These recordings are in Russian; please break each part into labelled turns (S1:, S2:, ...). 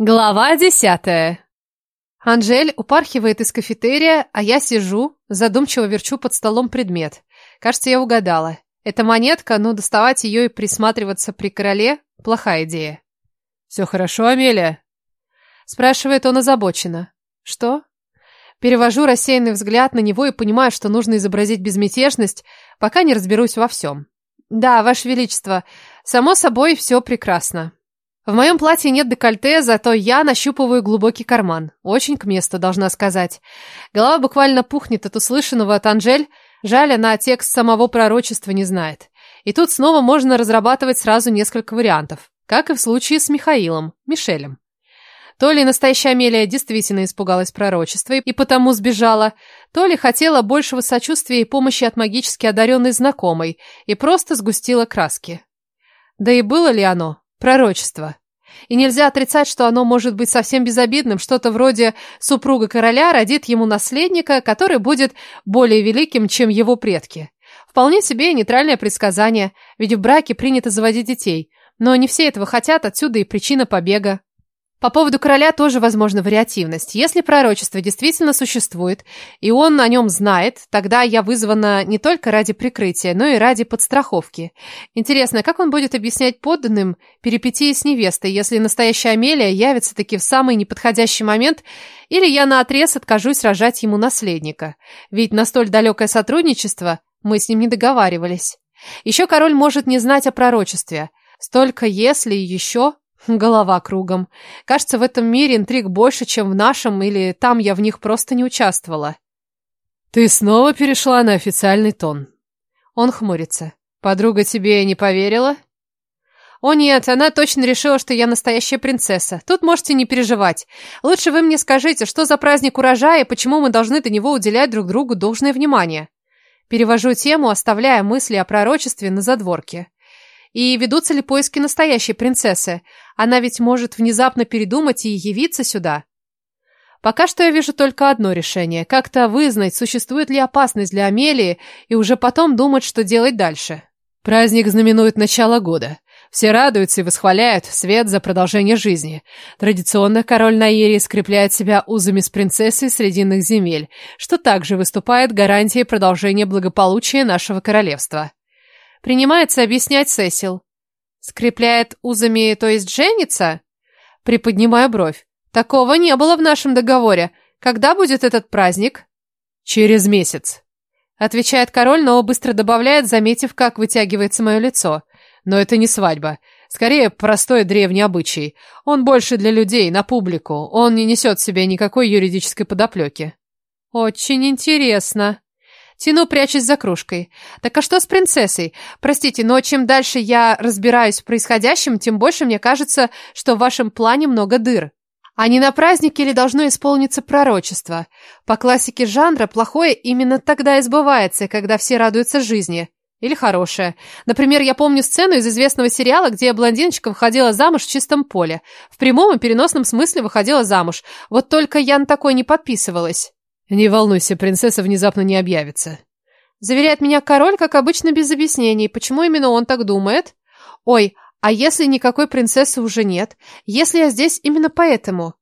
S1: Глава десятая. Анжель упархивает из кафетерия, а я сижу, задумчиво верчу под столом предмет. Кажется, я угадала. Это монетка, но доставать ее и присматриваться при короле – плохая идея. «Все хорошо, Амелия?» Спрашивает он озабоченно. «Что?» Перевожу рассеянный взгляд на него и понимаю, что нужно изобразить безмятежность, пока не разберусь во всем. «Да, Ваше Величество, само собой, все прекрасно». В моем платье нет декольте, зато я нащупываю глубокий карман. Очень к месту, должна сказать. Голова буквально пухнет от услышанного от Анжель. Жаль, она текст самого пророчества не знает. И тут снова можно разрабатывать сразу несколько вариантов. Как и в случае с Михаилом, Мишелем. То ли настоящая Амелия действительно испугалась пророчества и потому сбежала, то ли хотела большего сочувствия и помощи от магически одаренной знакомой и просто сгустила краски. Да и было ли оно? Пророчество. И нельзя отрицать, что оно может быть совсем безобидным, что-то вроде супруга короля родит ему наследника, который будет более великим, чем его предки. Вполне себе нейтральное предсказание, ведь в браке принято заводить детей, но не все этого хотят, отсюда и причина побега. По поводу короля тоже возможна вариативность. Если пророчество действительно существует, и он о нем знает, тогда я вызвана не только ради прикрытия, но и ради подстраховки. Интересно, как он будет объяснять подданным перипетии с невестой, если настоящая Амелия явится таки в самый неподходящий момент, или я наотрез откажусь рожать ему наследника? Ведь на столь далекое сотрудничество мы с ним не договаривались. Еще король может не знать о пророчестве. Столько «если» еще... Голова кругом. Кажется, в этом мире интриг больше, чем в нашем, или там я в них просто не участвовала. Ты снова перешла на официальный тон. Он хмурится. Подруга тебе не поверила? О нет, она точно решила, что я настоящая принцесса. Тут можете не переживать. Лучше вы мне скажите, что за праздник урожая и почему мы должны до него уделять друг другу должное внимание. Перевожу тему, оставляя мысли о пророчестве на задворке. И ведутся ли поиски настоящей принцессы? Она ведь может внезапно передумать и явиться сюда. Пока что я вижу только одно решение. Как-то вызнать, существует ли опасность для Амелии, и уже потом думать, что делать дальше. Праздник знаменует начало года. Все радуются и восхваляют свет за продолжение жизни. Традиционно король Наирии скрепляет себя узами с принцессой срединных земель, что также выступает гарантией продолжения благополучия нашего королевства. Принимается объяснять Сесил. Скрепляет узами, то есть женится? Приподнимаю бровь. Такого не было в нашем договоре. Когда будет этот праздник? Через месяц. Отвечает король, но быстро добавляет, заметив, как вытягивается мое лицо. Но это не свадьба. Скорее, простой древний обычай. Он больше для людей, на публику. Он не несет в себе никакой юридической подоплеки. Очень интересно. Тяну, прячусь за кружкой. Так а что с принцессой? Простите, но чем дальше я разбираюсь в происходящем, тем больше мне кажется, что в вашем плане много дыр. А не на празднике ли должно исполниться пророчество? По классике жанра, плохое именно тогда избывается, когда все радуются жизни. Или хорошее. Например, я помню сцену из известного сериала, где блондиночка выходила замуж в чистом поле. В прямом и переносном смысле выходила замуж. Вот только я на такой не подписывалась. «Не волнуйся, принцесса внезапно не объявится». Заверяет меня король, как обычно, без объяснений. Почему именно он так думает? Ой, а если никакой принцессы уже нет? Если я здесь именно поэтому?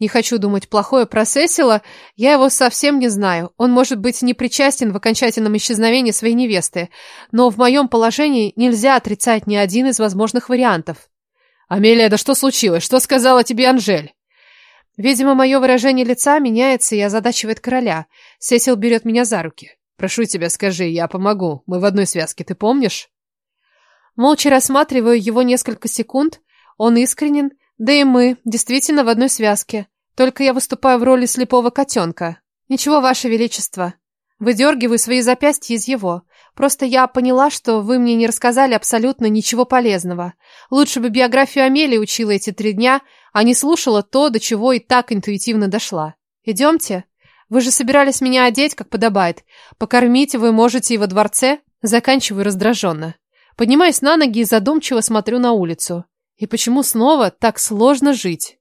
S1: Не хочу думать плохое про Сесила, я его совсем не знаю. Он может быть не причастен в окончательном исчезновении своей невесты, но в моем положении нельзя отрицать ни один из возможных вариантов. «Амелия, да что случилось? Что сказала тебе Анжель?» Видимо, мое выражение лица меняется и озадачивает короля. Сесил берет меня за руки. «Прошу тебя, скажи, я помогу. Мы в одной связке, ты помнишь?» Молча рассматриваю его несколько секунд. Он искренен, да и мы действительно в одной связке. Только я выступаю в роли слепого котенка. Ничего, ваше величество. Выдергиваю свои запястья из его. Просто я поняла, что вы мне не рассказали абсолютно ничего полезного. Лучше бы биографию Амелии учила эти три дня, а не слушала то, до чего и так интуитивно дошла. Идемте. Вы же собирались меня одеть, как подобает. Покормить вы можете и во дворце. Заканчиваю раздраженно. Поднимаюсь на ноги и задумчиво смотрю на улицу. И почему снова так сложно жить?